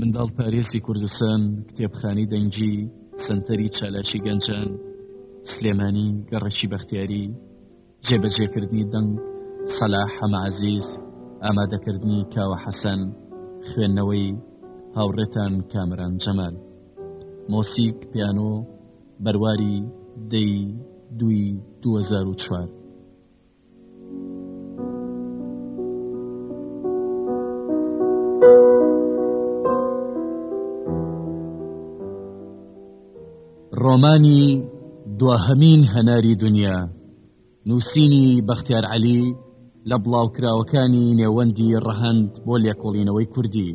منداڵ پارێزی کوردستان کتێبخانی دەنگی سنتەری چالاکی گەنجان سلێمانی گەڕەکی بەختیاری جێبەجێکردنی دەنگ سەلا حەمەعزیز ئامادەکردنی کاوە حەسەن خوێندنەوەی هاوڕێتان کامران جەمال مۆسیک پیانۆ بەرواری دەی دوی 2004 ڕۆمانی دواهەمین هەناری دنیا نووسینی بەختیار عەلی لە بڵاوکراوەکانی نێوەندی ڕەهند بۆ لێکۆڵینەوەی کوردی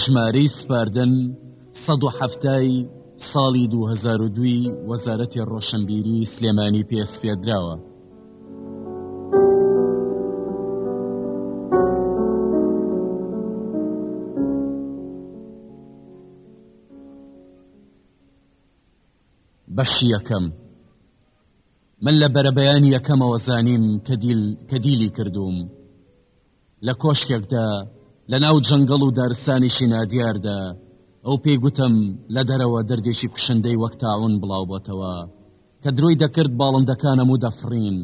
ژمارەی سپاردن سەد و حەفتا ی ساڵی دوو هەزار و دوو ی وەزارەتی ڕۆشنبیری سلێمانی پێ سپێردراوە. بەشی یەکەم من لە بەرەبەیانی یەکەمەوە زانیم کە دیلی کردووم لە کۆشکێکدا لە ناو جەنگەڵ و دارستانێکی نادیاردا، ئەو پێی گوتم لە دەرەوە دەردێکی کوشندەی وەک تاعون بڵاو بۆتەوە، کە درۆی دەکرد باڵندەکانم و دەفڕین،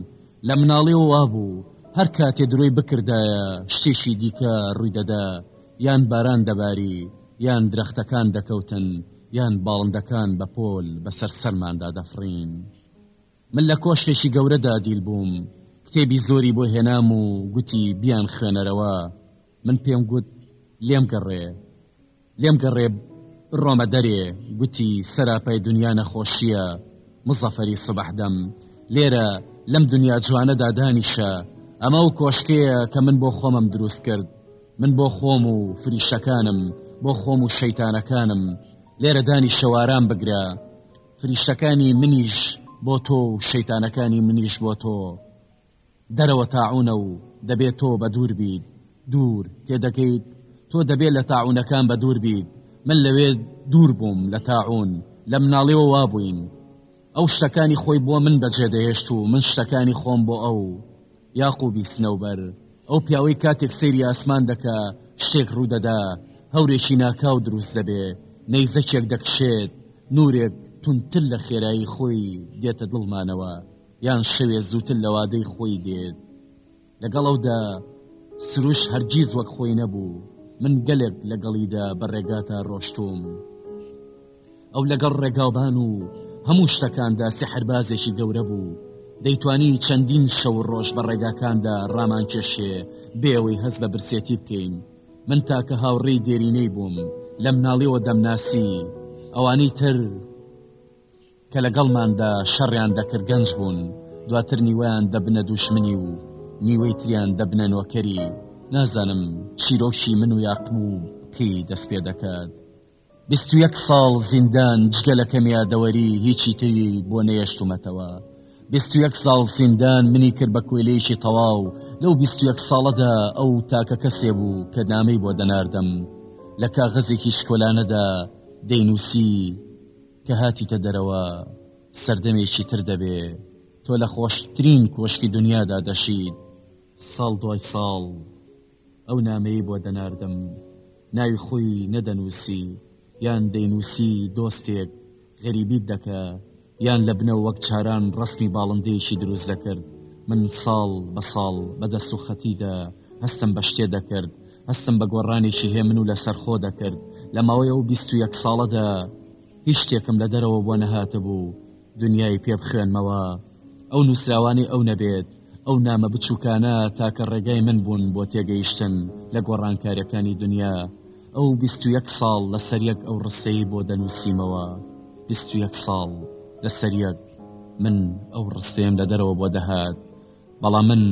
لە مناڵیەوە وابوو هەر کاتێ درۆی بکردایە شتێکی دیکە ڕووی دەدا، یان باران دەباری، یان درەختەکان دەکەوتن، یان باڵندەکان بە پۆل بەسەر سەرماندا دەفڕین. من لە کۆشکێکی گەورەدا دیل بووم، کتێبی زۆری بۆ هێنام و گوتی بیان خوێنەرەوە، من پێم گوت لێم گەڕێ لێم گەڕێ بڕۆمە دەرێ، گوتی سەراپای دنیا نەخۆشییە، مزەفەری سبەحدەم، لێرە لەم دنیا جوانەدا دانیشە، ئەمە و کۆشکەیە کە من بۆ خۆمم دروست کرد، من بۆ خۆم و فریشتەکانم، بۆ خۆم و شەیتانەکانم، لێرە دانیشە وارام بگرە، فریشتەکانی منیش بۆ تۆ و شەیتانەکانی منیش بۆ تۆ دەرەوە تاعونە و دەبێت تۆ بە دوور بیت دوور تێدەکەیت تۆ دەبێت لە تاعونەکان بە دوور بیت من لەوێ دوور بووم لە تاعون لە مناڵیەوە وابووین ئەو شتەکانی خۆی بۆ من بەجێدەهێشت و من شتەکانی خۆم بۆ ئەو یاقوبی سنەوبەر، ئەو پیاوەی کاتێک سەیری ئاسمان دەکا شتێک ڕوودەدا، هەورێکی ناکاو دروست دەبێ، نەیزەکێک دەکشێت، نوورێک توندتر لە خێرایی خۆی دێتە دڵمانەوە، یان شەوێ زووتر لە وادەی خۆی دێت. لەگەڵ ئەودا سروش هەرگیز وەک خۆی نەبوو، من گەلێک لەگەڵیدا بە ڕێگاتا ڕۆشتووم. ئەو لەگەڵ ڕێگاوبان و هەموو شتەکاندا سحربازێکی گەورە بوو دەیتوانی چەندین شەو ڕۆژ بە ڕێگاکاندا ڕامان کێشێ بێەوەی هەز بە برسێتی بکەین من تاکە هاوڕێی دێرینەی بووم لە مناڵیەوە دەمناسی ئەوانەی تر کە لەگەڵماندا شەڕیان دەکرد گەنج بوون دواتر نیوەیان دەبنە دوشمنی و نیوەی تریان دەبنە نۆکەری نازانم چیرۆکی من و یاقموو کی دەست پێ دەکات بیست و یەک ساڵ زیندان جگە لە کەم یادەوەری هیچی تری بۆ نەیەشتومەتەوە. بیست و یەک ساڵ زیندان منی کرد بە کۆیلەیەکی تەواو، لەو بیست و یەک ساڵەدا ئەو تاکە کەسێ بوو کە نامەی بۆ دەناردم. لە کاغەزێکی شکۆلانەدا دەینووسی، کە هاتیتە دەرەوە سەردەمێکی تر دەبێ. تۆ لە خۆشترین کۆشکی دنیادا دەژیت. ساڵ دوای ساڵ. ئەو نامەی بۆ دەناردم ناوی خۆی نەدەنووسی یان دەینووسی دۆستێک غەریبیت دەکە یان لە بنەوە وەک چاران ڕسمی باڵندەیەکی دروست دەکرد من ساڵ بە ساڵ بە دەست و خەتیدا هەستم بە شتێ دەکرد هەستم بە گۆڕانێکی هێ من و لەسەر خۆ دەکرد لە ماوەی ئەو بیست و یەک ساڵەدا هیچ شتێکم لە دەرەوە بۆ نەهاتە بوو دنیای پێ بخوێنمەوە ئەو نووسراوانی ئەو نەبێت ئەو نامە بچووکانە تاکە ڕێگای من بوون بۆ تێگەیشتن لە گۆڕانکارەکانی دنیا ئەو بیستویەک ساڵ لە سەریەک ئەو ڕسەی بۆ دەنووسیمەوە بیستویەک ساڵ لە سەریەک من ئەو ڕستێم لە دەرەوە بۆ دەهات بەڵام من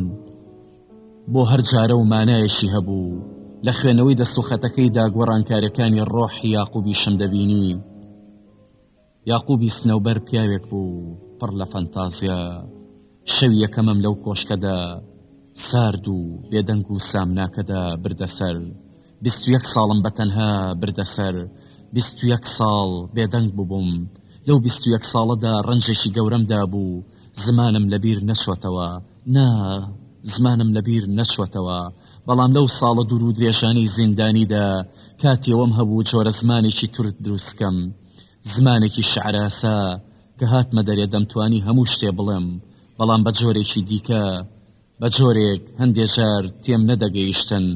بۆ هەر جارە و مانایەکی هەبوو لە خوێنەوەی دەسوخەتەکەی داگۆڕانکارەکانی ڕۆح یاقوبیشم دەبینی یاقوبی سنەوبەر پیاوێک بوو پڕ لە فەنتازیا، شەوی یەکەمم لەو کۆشکەدا سارد و بێدەنگ و سامناکەدا بردە سەر، بیست و یەک ساڵم بە تەنها بردە سەر، بیست و یەک ساڵ بێدەنگ ببووم، لەو بیست و یەک ساڵەدا ڕەنجێکی گەورەم دابوو، زمانم لە بیر نەچوەتەوە، نا، زمانم لە بیر نەچوەتەوە، بەڵام لەو ساڵە دوور و درێژانەی زیندانیدا کاتی ئەوەم هەبوو جۆرە زمانێکی تورک دروست کەم، زمانێکی شعراسا کە هاتمە دەرێ دەمتوانی هەموو شتێ بڵێم بەڵام بە جۆرێکی دیکە بە جۆرێک هەندێ جار تێم نەدەگەیشتن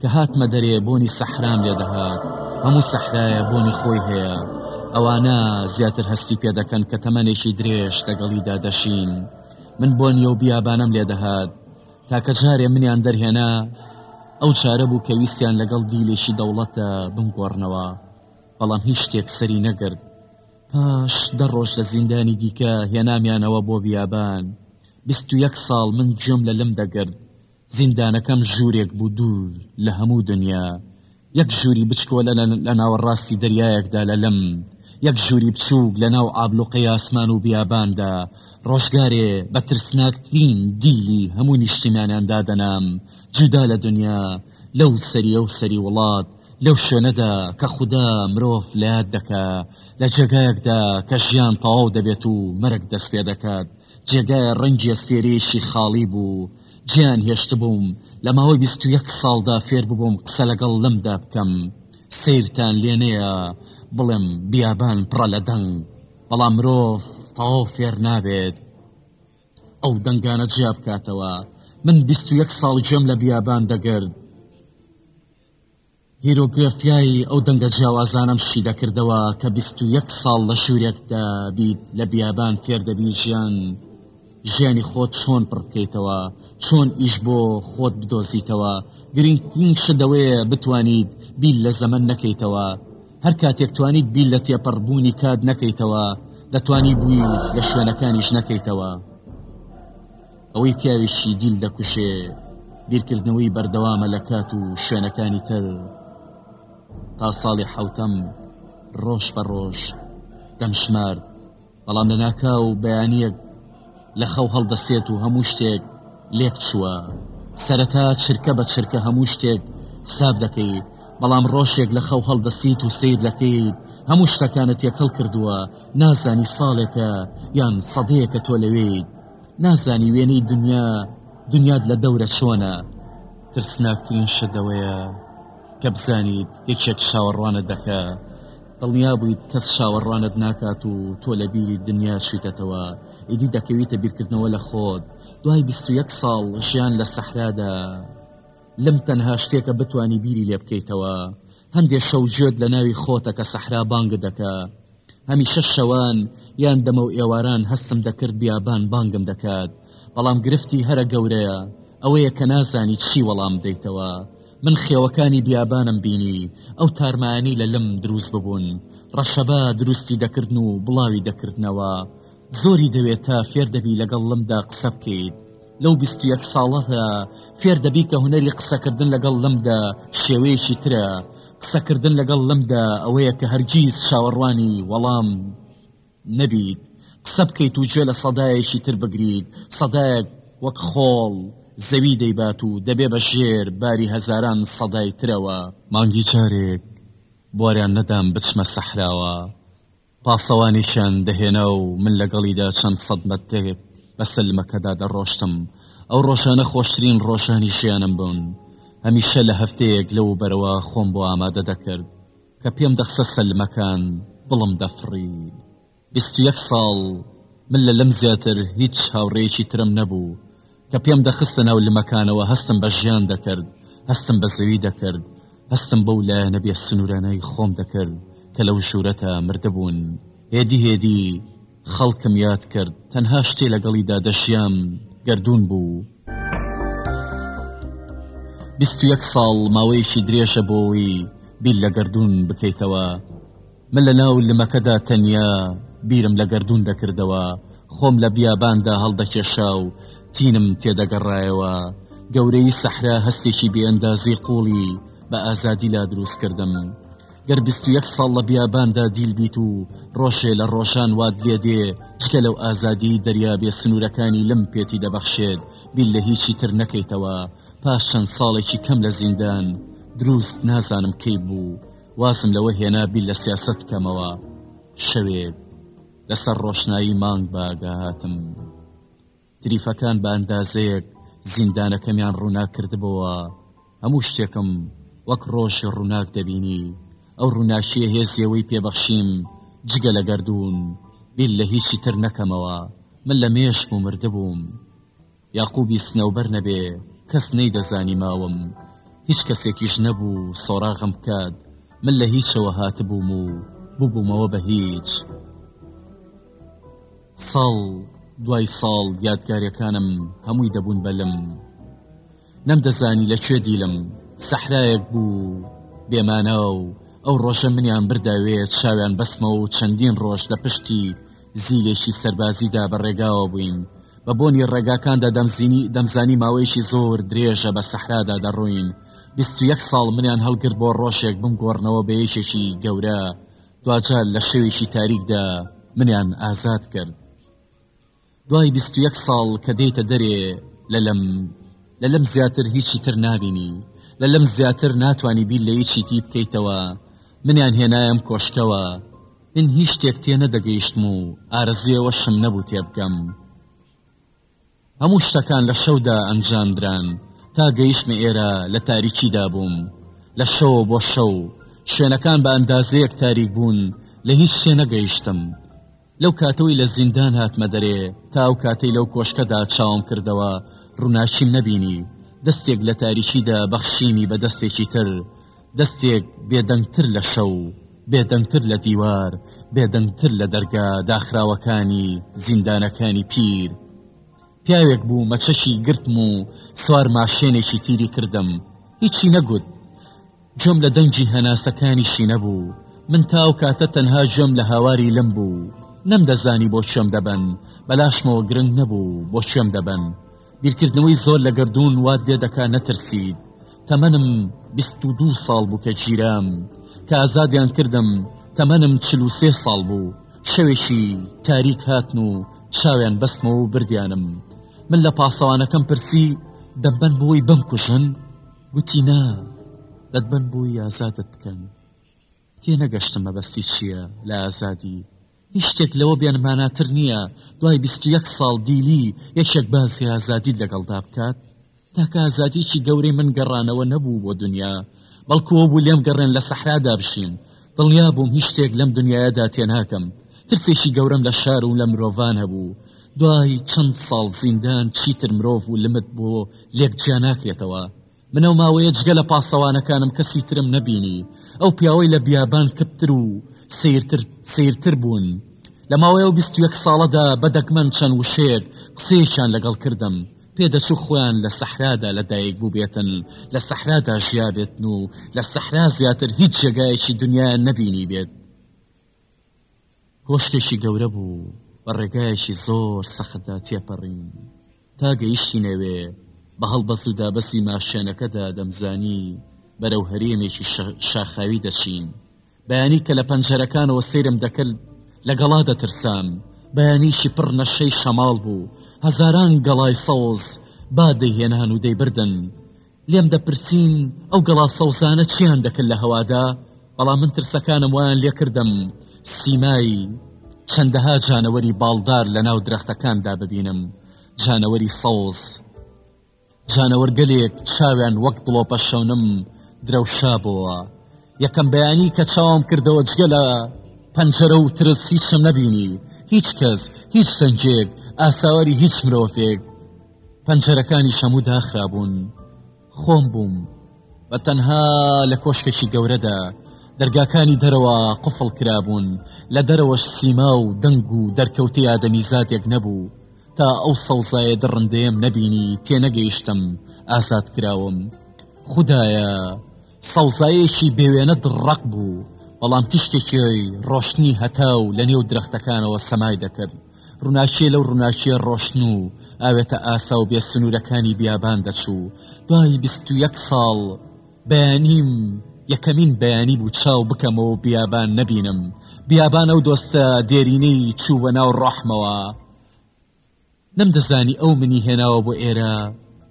کە هاتمە دەرێ بۆنی سەحرام لێ دەهات هەموو سەحرایە بۆنی خۆی هەیە ئەوانە زیاتر هەستی پێ دەکەن کە تەمەنێکی درێژ دەگەڵیدا دەشین من بۆ نیە و بیابانم لێ دەهات تاکە جارێ منیان دەرهێنا ئەو چارە بوو کە ویستیان لەگەڵ دیلێکی دەوڵەتدا بمگۆڕنەوە بەڵام هیچ شتێک سەری نەگرت پاش دە ڕۆژ لە زیندانی دیکە هێنامیانەوە بۆ بیابان بیست و یەک ساڵ من گوێم لە لم دەگرت زیندانەکەم ژوورێک بوو دوور لە هەموو دنیا یەک ژووری بچکۆلە لە ناوەڕاستی دەریایەکدا لە لم یەک ژووری بچووک لە ناو ئابلوقەی ئاسمان و بیاباندا ڕۆژگارێ بە ترسناکترین دیلی هەموو نیشتیمانیان دادەنام جودا لە دنیا لەو سەری ئەو سەری وڵات لەو شوێنەدا کە خودا مرۆڤ لە یاد دەکا لە جێگایەکدا کە ژیان تەواو دەبێت و مەرگ دەست پێ دەکات جێگای ڕەنگیە سێرێکی خاڵی بوو جیان هێشت بووم لە ماوەی بیست و یەک ساڵدا فێر ببووم قسە لەگەڵ لەمدا بکەم سیرتان لێنەیە بڵێم بیابان پڕە لە دەنگ بەڵام مرۆڤ تەواو فێر نابێت ئەو دەنگانە جیا بکاتەوە من بیست و یەک ساڵ جێم لە بیابان دەگرت هیرۆگرافیای ئەو دەنگە جیاوازانەم شی دەکردەوە کە بیست و یەک ساڵ لە ژوورێکدا بیت لە بیابان فێر دەبی ژیان ژیانی خۆت چۆن پڕبکەیتەوە چۆن ئیش بۆ خۆت بدۆزیتەوە گرنگترین شت دەوەیە بتوانیت بیل لە زەمن نەکەیتەوە هەر کاتێک توانیت بیل لە تێپەڕبوونی کات نەکەیتەوە دەتوانی بووی لە شوێنەکانیش نەکەیتەوە. ئەوەی پیاوێکی دیل دەکوشێ بیرکردنەوەی بەردەوامە لە کات و شوێنەکانی تر تا ساڵی حوتەم ڕۆژ بە ڕۆژ دەمشمار بەڵام لە ناکا و بەیانیەک لە خەو هەڵدەسێت و هەموو شتێک لێک چووە سەرەتا چرکە بە چرکە هەموو شتێک حساب دەکەیت بەڵام ڕۆژێک لە خەو هەڵدەسیت و سیر دەکەیت هەموو شتەکانت تێکەڵ کردووە نازانی ساڵێکە یان سەدەیەکە تۆ لەوێیت نازانی وێنەی دنیا دنیات لە دەورە چۆنە ترسناکترین شدەوەیە کە بزانیت یەکێک شاوەڕوانە دەکە دڵنیا بوویت کەس شاوەڕوانت ناکات و تۆ لە بیری دنیا شویتەتەوە ئیدی دەکەویتە بیرکردنەوە لە خۆت دوای 21 ساڵ ژیان لە سەحرادا لەم تەنها شتێکە بتانی بیری لێ بکەیتەوە هەندێک شەو جوێت لە ناوی خۆتە کە سەحرا بانگ دەکە هەمیشە شەوان یان دەمەو ئێواران هەستم دەکرد بیابان بانگم دەکات، بەڵام گرفتی هەرە گەورەیە ئەوەیە کە نازانی چی وەڵام بدەیتەوە. من خێوەکانی بیابانم بینی، ئەو تارمایانەی لە لم دروست ببوون، ڕەشەبا دروستی دەکردن و بڵاوی دەکردنەوە، زۆری دەوێت تا فێر دەبی لەگەڵ لەمدا قسە بکەیت لەو بیست یەک ساڵەدا فێر دەبی کە هوەری قسەکردن لەگەڵ لەمدا شێوەیەکی ترە قسەکردن لەگەڵ لەمدا ئەوەیە کە هەرگیز چاوەڕوانی وەڵام نەبیت قسە بکەیت و گوێ لە سەدایەکی تر بگریت سەدایەک وەک خۆڵ زەوی دەیبات و دەبێ بە ژێر باری هەزاران سەدای ترەوە مانگی جارێک بۆریان نەدام بچمە سەحراوە پاسەوانێکیان دەهێنا و من لەگەڵیدا چەند سەد مەترێک بە سەلمەکەدا دەڕۆشتم، ئەو ڕۆژانە خۆشترین ڕۆژانی ژیانم بوون، هەمیشە لە هەفتەیەک لەوبەرەوە خۆم بۆ ئامادە دەکرد، کە پێم دەخستە سەلمەکان دڵم دەفڕی. بیست و یەک ساڵ من لە لەم زیاتر هیچ هاوڕێیەکی ترم نەبوو، کە پێم دەخستە ناو لمەکانەوە هەستم بە ژیان دەکرد هەستم بە زەوی دەکرد هەستم بەو لایەنە بێ سنوورانەی خۆم دەکرد کە لەو ژوورەتا مردبوون هێدی هێدی خەڵکم یاد کرد تەنها شتێ لەگەڵیدا دەشیام گردردون بوو. بیست و یەک ساڵ ماوەیەکی درێژە بۆەوەی بیل لە گردردون بکەیتەوە من لە ناو لمەکەدا تەنیا بیرم لە گەردوون دەکردەوە، خۆم لە بیاباندا هەڵدەکێشا و تینم تێدەگەڕایەوە، گەورەیی سەحرا هەستێکی بێئەندازەی قووڵی بە ئازادی لا دروست کردم. گەر بیست و یەک ساڵ لە بیاباندا دیل بیت و ڕۆژێ لە ڕۆژان وات لێ دێ جگە لەو ئازادیی دەریا بێ سنوورەکانی لم پێتی دەبەخشێت بیر لە هیچی تر نەکەیتەوە، پاش چەند ساڵێکی کەم لە زیندان، دروست نازانم کەی بوو، وازم لەوە هێنا بیر لە سیاسەت بکەمەوە شەوێک لەسەر ڕۆشنایی مانگ باگاهاتم تریفەکان بە ئەندازەیەک زیندانەکەمیان ڕووناک کردبەوە هەموو شتێکم وەک ڕۆژی ڕووناک دەبینی ئەو ڕووناکیە هێزیەوەی پێبەخشیم جگە لە گردردون بیر لە هیچی تر نەکەمەوە من لە مێش بوو مردبووم یاقوبی سنەوبەر نەبێ کەس نەیدەزانی ماوم هیچ کەسێکیش نەبوو سۆراغم بکات من لە هیچەوە هاتبووم و بوبومەوە بە هیچ ساڵ دوای ساڵ یادگارەکانم هەمووی دەبوون بەلم نەمدەزانی لە کوێ دیلم سەحرایەک بوو بێمانا و ئەو ڕۆژە منیان برداوێت چاویان بەسمە و چەندین ڕۆژ لە پشتی زیوێکی سەربازیدا بە ڕێگاوە بووین بە بۆنی ڕێگاکاندا دەمزینی دەمزانی ماوەیەکی زۆر درێژە بە سەحرادا دەڕووین بیست و یەک ساڵ منیان هەڵگر بۆ ڕۆژێک بم گۆڕنەوە بە یەکێکی گەورە دواجار لە شەوێکی تاریکدا منیان ئازاد کرد دوای بیست و یەک ساڵ کە دێتە دەرێ لە لەم لە لەم زیاتر هیچی تر نابینی لە لەم زیاتر ناتانی بیر لە یەکی تی بکەیتەوە منیان هێنایم کۆشکەوە من هیچ شتێک تێ نەدەگەیشتم و ئارەزوێوەشم نەبوو تێبگەم هەموو شتەکان لە شەودا ئەنجامدران تا گەیشتمە ئێرە لە تاریکیدا بووم لە شەوە بۆ شەو شوێنەکان بە ئەندازەیەک تاریک بوون لە هیچ شتێ نەگەیشتم لەو کاتەوەی لە زیندان هاتمە دەرێ تا ئەو کاتەی لەو کۆشکەدا چاوم کردەوە ڕووناچیم نەبینی دەستێک لە تاریکیدا بەخشینی بە دەستێکی تر دەستێک بێدەنگتر لە شەو، بێدەنگتر لە دیوار، بێدەنگتر لە دەرگا داخراوەکانی زیندانەکانی پیر. پیاوێک بوو مەچەکی گرتم و سوار ماشێنێکی تیری کردم. هیچی نەگوت. جۆم لە دەنگی هەناسەکانیشی نەبوو. من تا ئەو کاتە تەنها جۆم لە هاواری لم بوو. نەمدەزانی بۆ کوێم دەبەن، بەلاشمەوە گرنگ نەبوو بۆ کوێم دەبەن. بیرکردنەوەی زۆر لە گەردوون وات لێ دەکا نەترسیت. تەمەنم بیست و دوو ساڵ بوو کە گیرام کە ئازادیان کردم تەمەنم چل و سێ ساڵ بوو شەوێکی تاریک هاتن و چاویان بەستمەوە و بردیانم من لە پاسەوانەکەم پرسی دەبەن بۆی بمکوژن گوتی نا دەتبەن بۆی ئازادت بکەن تێنەگەشتم مەبەستی چییە لە ئازادی؟ هیچ شتێک لەوە بێماناتر نییە دوای بیست و یەک ساڵ دیلی یەکێک باسی ئازادیت لەگەڵدا بکات؟ تاکە ئازادیی گەورەی من گەڕانەوە نەبوو بۆ دنیا، بەڵکوەوە بوو لێم گەڕێن لە سەحرادا بژیم. دڵنیا بووم هیچ شتێک لەم دنیایەدا تێناگەم. ترسێکی گەورەم لە شار و لە مرۆڤان هەبوو. دوای چەند ساڵ زیندان چیتر مرۆڤ و لمت بۆ لێک جیا ناکرێتەوە. من ئەو ماوەیە جگە لە پاسەوانەکانم کەسی ترم نەبینی ئەو پیاوەی لە بیابان کپتر و سیرتر سیرتر بوون لە ماوەیە و بیستوەک ساڵەدا بە دەگمەن چەند وشەیەک قسەیەکیان لەگەڵ کردم پێدەچوو خۆیان لە سەحرادا لە دایک بووبێتن لە سەحرادا ژیابێتن و لە سەحرا زیاتر هیچ جێگایەکی دنیایان نەبینی بێت کۆشکێکی گەورە بوو بە ڕێگایەکی زۆر سەختدا تێپەڕین تا گەیشتینەوێ، بە هەڵبەست و دابەسی ماشێنەکەدا دەمزانی بەرەو هەرێمێکی شاخاوی دەچین، بەیانی کە لە پەنجەرەکانەوە سەیرم دەکرد لە گەڵا دەترسام، بەیانیکی پڕ نەشەی شەماڵ بوو، هەزاران گەڵای سەوز باد دەیهێنان و دەیبردن، لێم دەپرسین ئەو گەڵا سەوزانە چیان دەکرد لە هەوادا بەڵام من ترسەکانم وایان لێکردم سیمای چەندەها جانەوەری باڵدار لە ناو درەختەکاندا ببینم جانەوەری سەوز جانەوەرگەلێک چاویان وەک دڵۆپە شەونم درەوشابەوە یەکەم بەیانی کە چاوم کردەوە جگە لە پەنجەرە و ترس هیچم نەبینی هیچ کەس هیچ سنجێک ئاساواری هیچ مرۆڤێک پەنجەرەکانیش هەموو داخرابوون خۆم بووم بە تەنها لە کۆشکێکی گەورەدا دەرگاکانی دەرەوە قفڵ کرابوون لە دەرەوەش سیما و دەنگ و دەرکەوتی ئادەمی زادێک نەبوو تا ئەو سەوزایە دڕندەیەم نەبینی تێنەگەیشتم ئازاد کراوم خدایە سەوزایەکی بێوێنە دڕەق بوو بەڵام تیشتێکی ڕۆشتنی هەتا و لە نێو درەختەکانەوە سەمای دەکرد ڕووناکییە لەو ڕووناکییە ڕۆشن و ئاوێتە ئاسا و بێ سنوورەکانی بیابان دەچوو دوای بیست و یەک ساڵ بەیانیم یەکەمین بەیانی بوو چاو بکەمەوە بیابان نەبینم بیابان ئەو دۆستە دێرینەی چوو بە ناو ڕەحمەوە نەمدەزانی ئەو منی هێناوە بۆ ئێرە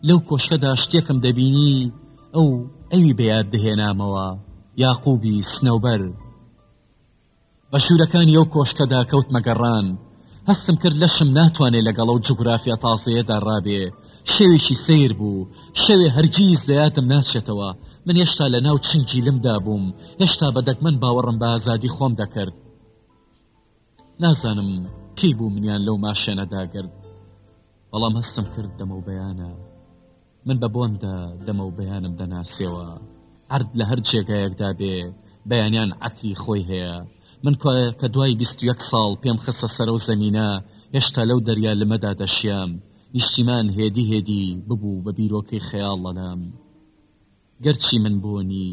لەو کۆشەدا شتێکم دەبینی ئەو ئەوی بەیاد دەهێنامەوە یاقوبی سنەوبەر بە ژوورەکانی ئەو کۆشکەدا کەوتمە گەڕان. هەستم کرد لەشم ناتوانێ لەگەڵ ئەو جوگرافیا تازەیەدا ڕابێ. شەوێکی سەیر بوو. شەوێ هەرگیز لە یادم ناچێتەوە. من هێشتا لە ناو چنگیلمدا بووم. هێشتا بە دەگمەن باوەڕم بە ئازادی خۆم دەکرد. نازانم کەی بوو منیان لەو ماشێنە داگرت. بەڵام هەستم کرد دەمەوبەیانە. من بە بۆندا دەمە و بەیانم دەناسێەوە عرد لە هەر جێگایەکدا بێ بەیانیان عتری خۆی هەیە من کە دوای 21 ساڵ پێم خستە سەر و زەمینە هێشتا لەو دەریا لەمەدا دەشیام نیشتیمان هێدی هێدی ببوو بە بیرۆکەی خەیاڵ لەلام گەرچی من بۆنی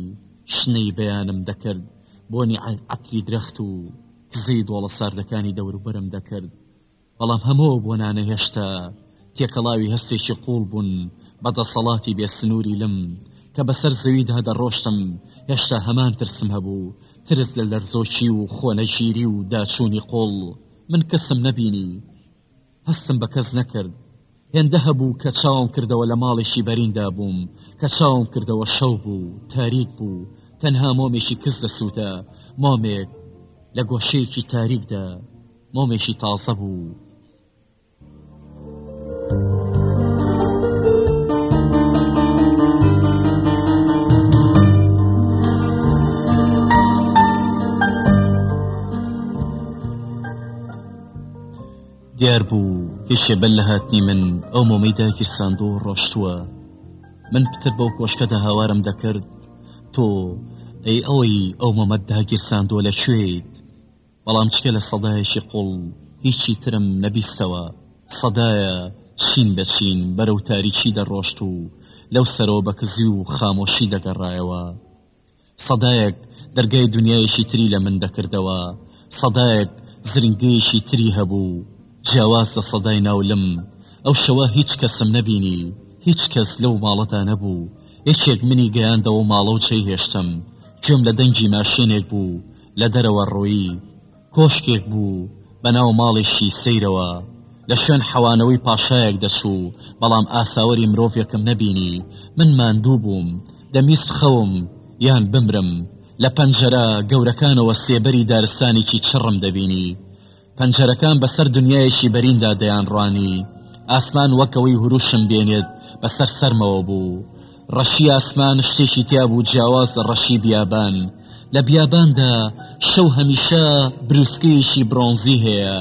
شنەی بەیانم دەکرد بۆنی عتری درەخت و کزەی دۆڵە ساردەکانی دەوروبەرم دەکرد بەڵام هەموو ئەو بۆنانە هێشتا تێکەڵاوی هەستێکی قووڵ بوون بە دەسەڵاتی بێ سنووری لم کە بەسەر زەویدا دەڕۆشتم هێشتا هەمان ترسم هەبوو ترس لە لەرزۆکی و خۆنەگیری و داچوونی قۆڵ من کەسم نەبینی هەستم بە کەس نەکرد هێندە هەبوو کە چاوم کردەوە لە ماڵێکی بەریندا بووم کە چاوم کردەوە شەو بوو تاریک بوو تەنها مۆمێکی کز دەسووتە مۆمێک لە گۆشەیەکی تاریکدا مۆمێکی تازە بوو. دیار بوو کەشێ بەل لە هاتنی من ئەو مۆمەی داگیرساند و ڕۆشتووە من پتر بەو کۆشکەدا هاوارم دەکرد تۆ ئەی ئەوەی ئەو مەمەت داگیرساندووە لە کوێیت بەڵام چکە لە سەدایەکی قوڵ هیچی ترم نەبیستەوە، سەدایە چین بە چین بەرەو تاریکی دەڕۆشت و لەو سەرەوە بە کزی و خامۆشی دەگەڕایەوە. سەدایەک دەرگای دونیایەکی تری لە من دەکردەوە، سەدایەک زرنگەیەکی تری هەبوو، جیاواز لە سەدای ناو لم. ئەو شەوە هیچ کەسم نەبینی، هیچ کەس لەو ماڵەدا نەبوو. یەکێک منی گەیاندەوە ماڵە و جێیهێشتم. گوێم لە دەنگی ماشێنێک بوو، لە دەرەوە ڕووی کۆشکێک بوو بە ناو ماڵێکی سەیرەوە، لە شوێن حەوانەوەی پاشایەک دەچوو، بەڵام ئاساوەری مرۆڤێکم نەبینی، من ماندوو بووم، دەمویست بخەوم یان بمرم، لە پەنجەرە گەورەکانەوە سێبەری دارستانێکی چڕم دەبینی، پەنجەرەکان بەسەر دنیایەکی بەریندا دەیانڕانی ئاسمان وەک ئەوەی هوروشم بێنێت بەسەر سەرمەوە بوو ڕەشی ئاسمان شتێکی تیابوو جیاواز ڕەشی بیابان لە بیاباندا شەو هەمیشە بروسکەیەکی برۆنزی هەیە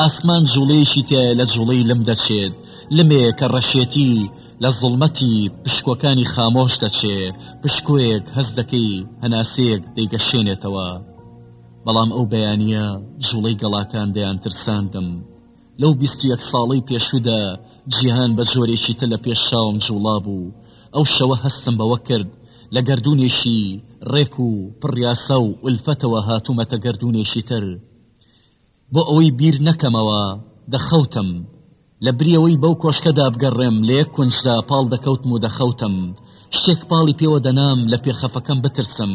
ئاسمان جوڵەیەکی تایە لە جوڵەی لم دەچێت لمێ کە ڕەشێتی لە زڵمەتی پشکۆکانی خامۆش دەچێ پشکۆیەک هەز دەکەی هەناسەیەک دەیگەشێنێتەوە بەڵام ئەو بەیانییە جوڵەی گەڵاکان دەیان ترساندم. لەو بیست و یەک ساڵەی پێشوودا جیهان بە جۆرێکی تر لە پێش چاوم جوڵا بوو. ئەو شەوە هەستم بەوە کرد لە گەردوونێکی ڕێک و پڕ یاسا و ئولفەتەوە هاتوومەتە گەردوونێکی تر. بۆ ئەوەی بیر نەکەمەوە دەخەوتم. لە بری ئەوەی بەو کۆشکەدا بگەڕێم، لە یەک کونجدا پاڵ دەکەوتم و دەخەوتم. شتێک پاڵی پێوە دەنام لە پێخەفەکەم بترسم.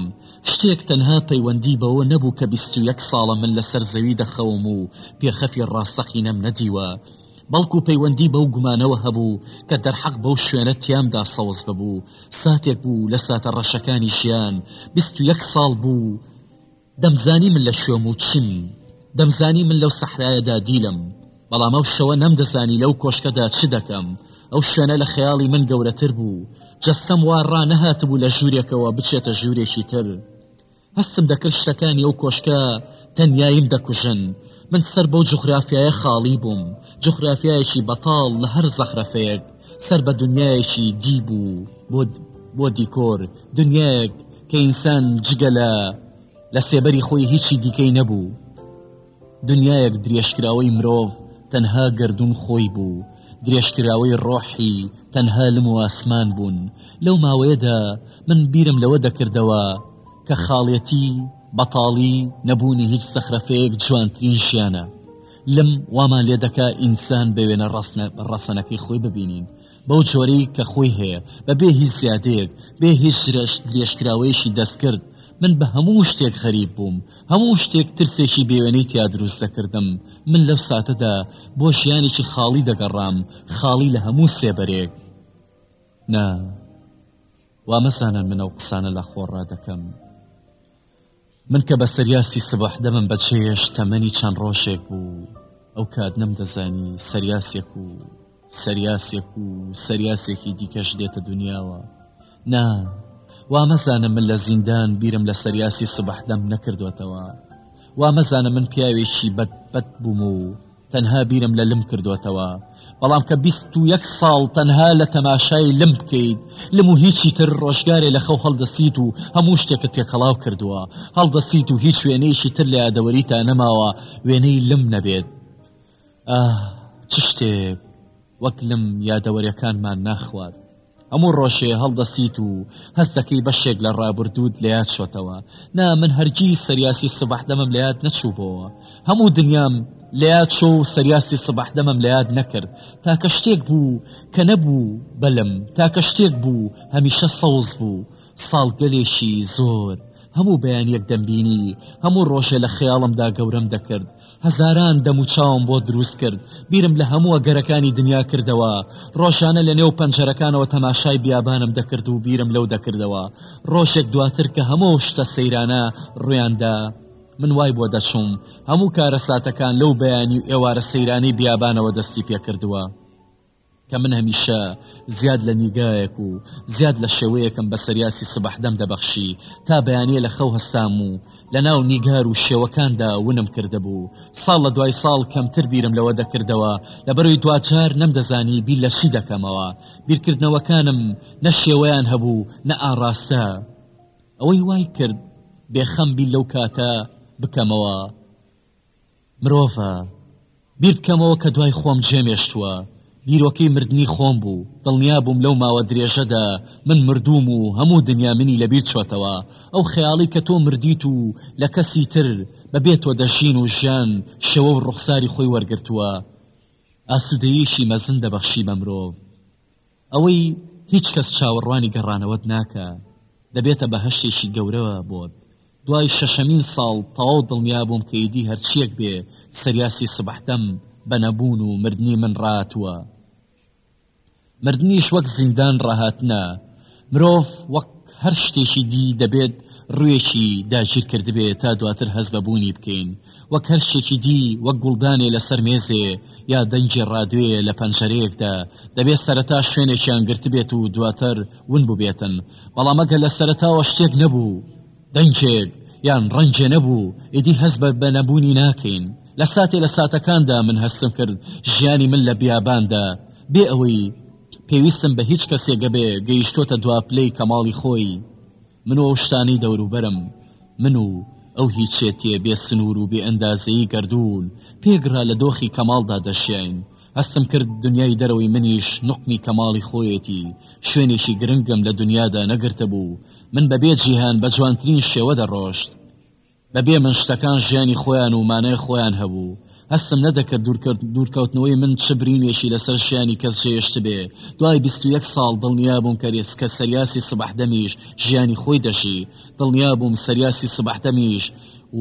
شتێک تەنها پەیوەندیی بەوە نەبوو کە بیست و یەک ساڵە من لەسەر زەوی دەخەوم و پێخەفی ڕاستەقینەم نەدیوە، بەڵکو پەیوەندیی بەو گومانەوە هەبوو کە دەرحەق بەو شوێنە تیامدا سەوز ببوو. ساتێک بوو لە ساتە ڕەشەکانی ژیان، بیست و یەک ساڵ بوو، دەمزانی من لە کوێم و چیم، دەمزانی من لەو سەحرایەدا دیلم، بەڵام ئەو شەوە نەمدەزانی لەو کۆشکەدا چ دەکەم، ئەو شوێنە لە خەیاڵی من گەورەتر بوو، جەستەم وا ڕانەهاتبوو لە ژوورێکەوە بچێتە ژوورێکی تر. هەستم دەکرد شتەکانی ئەو کۆشکە تەنیایم دەکوژن. من سەر بەو جوغرافیایە خاڵی بووم، جوغرافیایەکی بەتاڵ لە هەر زەخرەفەیەک، سەر بە دونیایەکی دی بوو بۆ دیکۆر، دونیایەک، کە ئینسان جگە لە لە سێبەری خۆی هیچی دیکەی نەبوو دنیایەک درێژکراوەی مرۆڤ تەنها گردون خۆی بوو درێژکراوەی ڕۆحی تەنها لم و ئاسمان بوون لەو ماوەیەدا من بیرم لەوە دەکردەوە کە خاڵێتی بەتاڵی نەبوونی هیچ سەخرەفەیەک جوانترین ژیانە لم وامان لێ دەکا ئینسان بەوێنە ڕەسەنەکەی خۆی ببینین بەو جۆرەی کە خۆی هەیە، بە بێ هیچ زیادەیەک، بێ هیچ جرەش درێژکراوەیەکی دەستکرد، من بە هەموو شتێک غەریب بووم، هەموو شتێک ترسێکی بێوێنەی تیا دروست دەکردم، من لەو ساتەدا بۆ ژیانێکی خاڵی دەگەڕام، خاڵی لە هەموو سێبەرێک. نا، وا مەزانن من ئەو قسانە لە خۆڕا دەکەم. من کە بەسەریاسی سبح دەمم بەچێژ تەمەنی چەند ڕۆژێک بوو ئەو کات نەمدەزانی سەریاسێک و سەریاسێک و سەریاسێکی دیکەش دێتە دنیاوە نا وامەزانە من لە زیندان بیرم لە سەریاسی سبح دەم نەکردوێتەوە وامەزانە من پیاوێکی بەد بەد بووم و تەنها بیرم لە لم کردۆتەوە بەڵام کە بیست و یەک ساڵ تەنها لە تەماشای لم بکەیت لم و هیچی تر ڕۆژگارێ لە خەو هەڵدەسیت و هەموو شتێکت تێکەڵاو کردووە هەڵدەسیت و هیچ وێنەیەکی تر لە یادەوەریتا نەماوە وێنەی لم نەبێت ئاه چ شتێک وەک لم یادەوەریەکانمان ناخوات. هەموو ڕۆژێ هەڵدەسیت و هەست دەکەی بەشێک لە ڕابردووت لە یاد چۆتەوە. نا من هەرگیز سەریاسی سبەحدەمم لە یاد نەچووبۆوە. هەموو دنیام لە یاد چۆ و سەریاسی سبەحدەمم لە یاد نەکرد. تاکە شتێک بوو کە نەبوو بە لم. تاکە شتێک بوو هەمیشە سەوز بوو. ساڵگەلێکی زۆر. هەموو بەیانیەک دەمبینی. هەموو ڕۆژێ لە خەیاڵمدا گەورەم دەکرد. هەزاران دەم و چاوم بۆ دروست کرد بیرم لە هەمووە گەرەکانی دنیا کردەوە ڕۆژانە لە نێو پەنجەرەکانەوە تەماشای بیابانم دەکرد و بیرم لەو دەکردەوە ڕۆژێک دواتر کە هەموو شتە سەیرانە ڕویاندا من وای بۆ دەچوم هەموو کارە ساتەکان لەو بەیانی و ئێوارە سەیرانی بیابانەوە دەستی پێکردووە کە من هەمیشە زیاد لە نیگایەک و زیاد لە شێوەیەکم بە سەریاسی سبەح دەم دەبەخشی، تا بەیانیە لە خەو هەستام و لە ناو نیگار و شێوەکاندا ونم کردبوو. ساڵ لە دوای ساڵ کەمتر بیرم لەوە دەکردەوە، لەبەرەوەی دواجار نەمدەزانی بیر لە چی دەکەمەوە. بیرکردنەوەکانم نە شێوەیان هەبوو، نە ئاڕاستە. ئەوەی وای کرد بێخەم بیر لەو کاتە بکەمەوە، مرۆڤە. بیر بکەمەوە کە دوای خۆم جێمێشتووە، بیرۆکەی مردنی خۆم بوو، دڵنیا بووم لەو ماوە درێژەدا من مردووم و هەموو دنیا منی لەبیر چۆتەوە، ئەو خەیاڵی کە تۆ مردیت و لە کەسی تر بە بێ تۆ دەژین و ژیان شێوە و ڕوخساری خۆی وەرگرتووە ئاسوودەییەکی مەزن دەبەخشی بە مرۆڤ. ئەوەی هیچ کەس چاوەڕوانی گەڕانەوەت ناکا دەبێتە بە هەشتێکی گەورەوە بۆت دوای شەشەمین ساڵ تەواو دڵنیا بووم کە ئیدی هەرچیەک بێ سریاسی سبحتەم بە نەبوون و مردنی من ڕاتوە مردنیش وەک زیندان ڕاهاتنە مرۆڤ وەک هەر شتێکی دی دەبێت ڕوێکی داگیرکردبێ تا دواتر هەز بەبوونی بکەین وەک هەر شتێکی دی، وەک گوڵدانێ لەسەر مێزێ، یا دەنگی ڕادیۆیێ لە پەنجەرەیەکدا، دەبێ سەرەتا شوێنێکیان گرتبێت و دواتر ون بووبێتن. بەڵام ئەگەر لە سەرەتاوە شتێک نەبوو، دەنگێک، یان ڕەنگێ نەبوو، ئیدی هەست بە بە نەبوونی ناکەین. لە ساتێ لە ساتەکاندا من هەستم کرد ژیانی من لە بیاباندا، بێ ئەوەی پێویستم بە هیچ کەسێگە بێ، گەیشتۆتە دوا پلەی کەماڵی خۆی. من و ئەو شتانەی دەوروبەرم، من و ئەو هیچێتییە بێ سنوور و بێ ئەندازەیی گەردوون، پێگڕە لە دۆخی کەماڵدا دەژیاین. هەستم کرد دنیای دەرەوەی منیش نوقمی کەماڵی خۆیەتی، شوێنێکی گرنگم لە دنیادا نەگرتبوو. من بەبێ جیهان بە جوانترین شێوە دەڕۆشت. بەبێ من شتەکان ژیانی خۆیان و مانای خۆیان هەبوو، هەستم نەدەکرد دوورکەوتنەوەی من چ برینێکی لەسەر ژیانی کەس جێهێشتبێ، دوای بیست و یەک ساڵ دڵنیا بووم کە کە سریاسی سبح دەمیش ژیانی خۆی دەژی، دڵنیا بووم سریاسی سبح دەمیش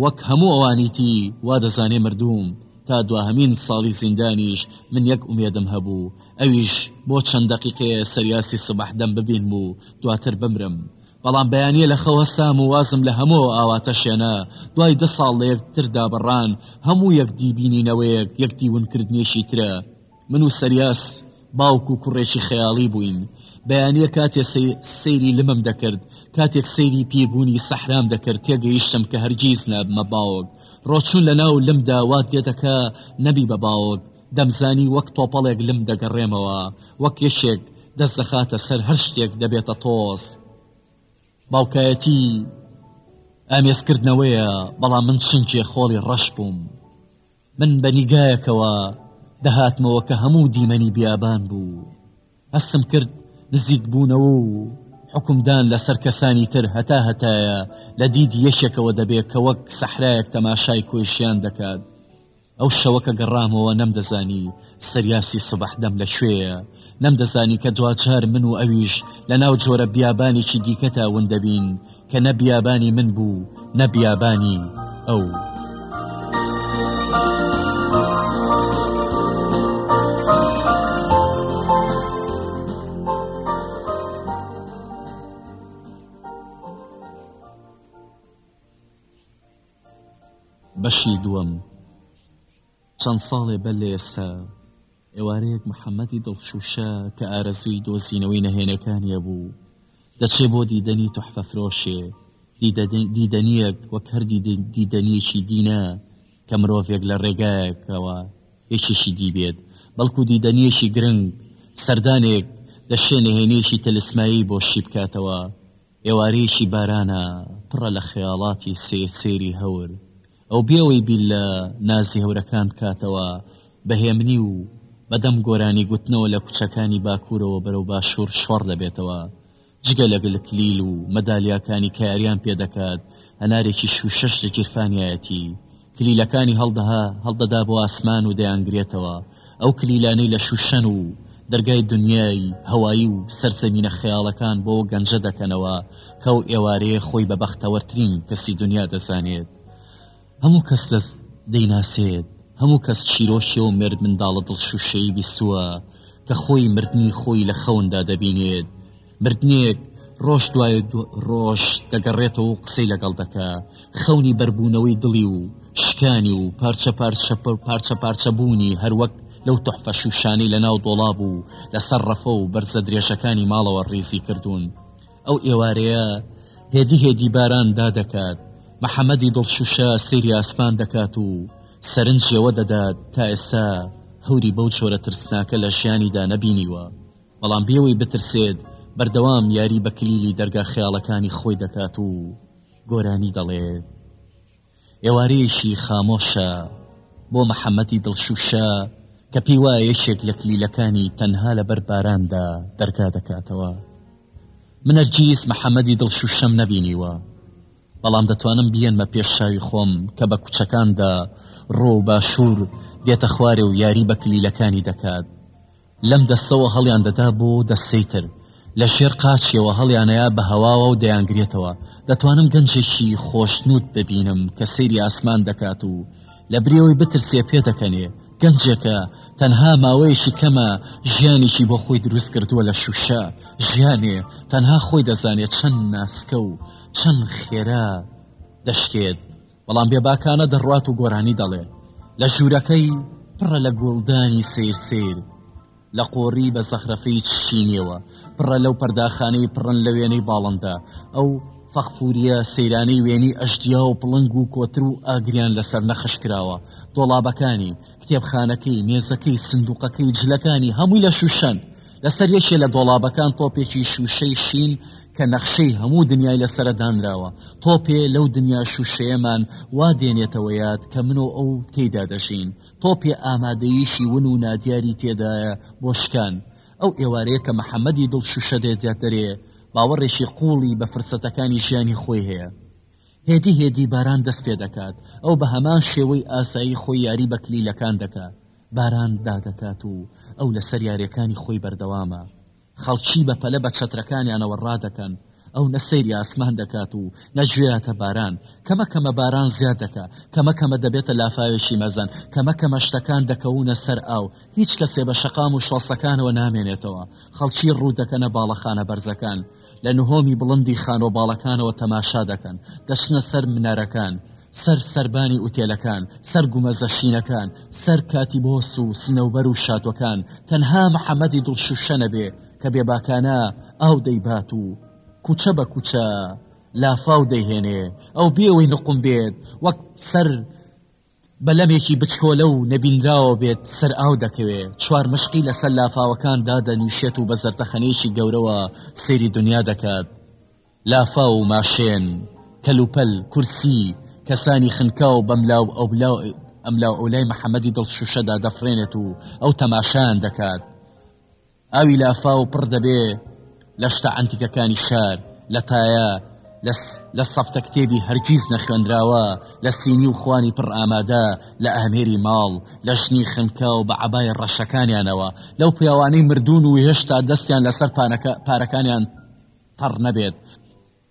وەک هەموو ئەوانی دی وا دەزانێ مردووم، تا دواهەمین ساڵی زیندانیش من یەک ئومێدم هەبوو ئەویش بۆ چەند دەقیقەیە سریاسی سبح دەم ببینم و دواتر بمرم. بەڵام بەیانیە لە خەو هەستام و وازم لە هەمووەوە ئاواتەش هێنا، دوای دە ساڵ لە یەک تر دابڕان، هەموو یەک دی بینینەوەیەک یەک دی ونکردنێکی ترە. من و سەریاس باوک و کوڕێکی خەیاڵی بووین. بەیانیە کاتێ سەیری لمم دەکرد، کاتێک سەیری پیر بوونی سەحرام دەکرد تێگەیشتم کە هەرگیز نابمە باوک. ڕۆچوون لە ناو لمدا وات لێدەکا نەبی بە باوک. دەمزانی وەک تۆپەڵێک لم دەگەڕێمەوە، وەک یەکێک دەست دەخاتە سەر هەر شتێک دەبێتە تۆز. باوکایەتی ئامێزکردنەوەیە، بەڵام من چنکێ خۆڵی ڕەش بووم. من بە نیگایەکەوە دەهاتمەوە کە هەموو دیمەنی بیابان بوو. هەستم کرد نزیک بوونەوە و حکومدان لەسەر کەسانی تر هەتا هەتایە لە دیدی یەکێکەوە دەبێت کە وەک سەحرایەک تەماشای کۆیشیان دەکات. ئەو شەوە کە گەڕامەوە نەمدەزانی سریاسی سبح دەم لە کوێیە، نەمدەزانی کە دواجار من و ئەویش لە ناو جۆرە بیابانێکی دیکەدا ون دەبین کە نە بیابانی من بوو نە بیابانی ئەو. بەشی دووەم چەند ساڵێ بەر لە ئێستا ئێوارەیەک محەممەدی دڵشوشە کە ئارەزووی دۆزینەوەی نەهێنەکانیە بوو دەچێ بۆ دیدەنی تحفە فرۆشێ دیدەنیەک وەک هەر دیدەنیەکی دینە کە مرۆڤێک لە ڕێگایەکەوە هێشیشی دیبێت بەڵکو دیدەنیەکی گرنگ سەردانێک دەشێ نهێنیەکی تەلسمایی بۆ شی بکاتەوە ئێوارەیەکی بارانە پڕە لە خەیاڵاتی سەیر سەیری هەور. ئەو بێ ئەوەی بیر لە نازی هەورەکان بکاتەوە، بە هێمنی و بە دەم گۆرانی گوتنەوە لە کوچەکانی باکوورەوە بەرەو باشوور شۆڕ دەبێتەوە. جگە لە گلکلیل و مەدالیاکانی کە یاریان پێ دەکات، هەنارێکی شووشەش لە گیرفانیایەتی. کلیلەکانی هەڵدەها هەڵدەدا بۆ ئاسمان و دەیانگرێتەوە، ئەو کلیلانەی لە شوشەن و دەرگای دنیای هەوایی و سەرزەوینە خەیاڵەکان بۆ ئەو گەنجە دەکەنەوە کە ئەو ئێوارەیە خۆی بە بەختەوەرترین کەسی دنیا دەزانێت. هەموو کەس لە دەیناسێت، هەموو کەس چیرۆکی ئەو مێردمنداڵە دڵشوشەی بیستووە کە خۆی مردنی خۆی لە خەوندا دەبینێت، مردنێک ڕۆژ دوای ڕۆژ دەگەڕێتەوە و قسەی لەگەڵ دەکە خەونی بەربوونەوەی دڵی و شکانی و پارچە پارچە پارچە پارچە بوونی هەروەک لەو تحفە شوشانی لە ناو دۆڵاب و لەسەر ڕەفە و بەرزە درێژەکانی ماڵەوە ڕیزی کردوون ئەو ئێوارەیە هێدی هێدی باران دا دەکات محەممەدی دڵشوشە سری ئاسمان دەکات و سەرنجەوە دەدات تا ئێستا هەوری بەو چۆرە ترسناکە لە ژیانیدا نەبینیوە بەڵام بێوەی بترسێت بەردەوام یاری بە کلیلی دەرگا خەیاڵەکانی خۆی دەکات و گۆرانی دەڵێت ئێوارەیەشی خامۆشە بۆ محەممەدی دڵشوشە کە پێی وایە یەکێک لە کلیلەکانی تەنها لە بەر باراندا دەرگا دەکاتەوە منەرگیز محەممەدی دڵشوشەم نەبینیوە بەڵام دەتوانم بیەنمە پێشاوی خۆم کە بە کوچەکاندا ڕۆ باشوور دێتە خوارێ و یاری بە کلیلەکانی دەکات لەم دەستەوە هەڵیان دەدا بۆ دەستەی تر، لە ژێر قاچیەوە هەڵیانەیا بە هەواوە و دەیانگرێتەوە، دەتوانم گەنجێکی خۆشنوود ببینم کە سەیری ئاسمان دەکات و لە بری ئەوەی بترسێ پێدەکەنێ، گەنجێکە تەنها ماوەیەکی کەمە ژیانێکی بۆ خۆی دروست کردووە لە شووشە، ژیانێ تەنها خۆی دەزانێ چەند ناسکە و چەند خێرا دەشکێت، بەڵام بێباکانە دەڕوات و گۆرانی دەڵێ لە ژوورەکەی پڕە لە گوڵدانی سیر سیر لە قۆری بە زەخرەفەی چشینیەوە پڕە لەو پەرداخانەی پڕن لە وێنەی باڵندە ئەو فەخفوریە سەیرانەی وێنی ئەشتیا و پڵنگ و کۆتر و ئاگریان لەسەر نەخش کراوە دۆڵابەکانی کتێبخانەکەی مێزەکەی سندوقەکەی جلەکانی هەمووی لە شوشەن لەسەر یەکێ لە دۆڵابەکان تۆپێکی شووشەی شین کە نەخشەی هەموو دنیای لەسەرە دانراوە، تۆپێ لەو دنیا شووشەیەمان وا دێنێتەوە یاد کە من و ئەو تێیدا دەژین، تۆپێ ئامادەییشی ون و نادیاری تێدایە بۆ شکان. ئەو ئێوارەیە کە محەمەدی دڵ شووشە دەدەرێ، باوەڕێکی قووڵی بە فرسەتەکانی ژیانی خۆی هەیە. هێدی هێدی باران دەست پێ دەکات، ئەو بە هەمان شێوەی ئاسایی خۆی یاری بە کلیلەکان دەکا. باران دادەکات و ئەو لە سەر یاریەکانی خۆی بەردەوامە. خەڵکی بە پەلە بە چەترەکانیانەوە ڕادەکەن. ئەو نە سەیری ئاسمان دەکات و نە گوێیاتە باران. کەمە کەمە باران زیاد دەکا. کەمە کەمە دەبێتە لافاوێکی مەزن. کەمە کەمە شتەکان دەکەوونە سەر ئاو. هیچ کەسێ بە شەقام و شۆسەکانەوە نامێنێتەوە. خەڵکی ڕوو دەکەنە باڵەخانە بەرزەکان. لە نهۆمی بڵندی خانوە باڵەکانەوە تەماشا دەکەن، دەچنە سەر منارەکان، سەر سەربانی ئوتێلەکان، سەر گومەزە شینەکان، سەر کاتیبۆس و سنەوبەر و شاتۆکان، تەنها محەمەدی دڵشوشە نەبێ کە بێباکانە ئاو دەیبات و کوچە بە کوچە لافاو دەیهێنێ، ئەو بێوەی نقوم بێت وەک سەر بەلەمێکی بچکۆلە و نەبینراوە بێت سەر ئاو دەکەوێ، چوار مشقی لەسەر لافاوەکان دادەنیشێت و بە زەردەخەنەیەکی گەورەوە سەیری دنیا دەکات. لافاو و ماشێن، کەلوپەل، کورسی، کەسانی خنکاو بەملاو ئەولاو ئەملاو ئەولای محەمەدی دڵ شووشە دادەفڕێنێت و ئەو تەماشایان دەکات. ئاوی لافاو پڕ دەبێ لە شتە عەنتیکەکانی شار لە تایە لە سەفتە کتێبی هەرگیز نەخوێندراوە لە سینی و خوانی پڕ ئامادە لە ئامێری ماڵ لە ژنی خنکا و بە عبای ڕەشەکانیانەوە لەو پیاوانەی مردون و هێشتا دەستیان لەسەر پارەکانیان تەڕ نەبێت